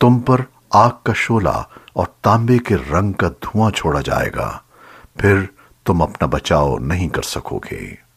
तुम पर आग का शोला और तांबे के रंग का धुआँ छोड़ा जाएगा। फिर तुम अपना बचाव नहीं कर सकोगे।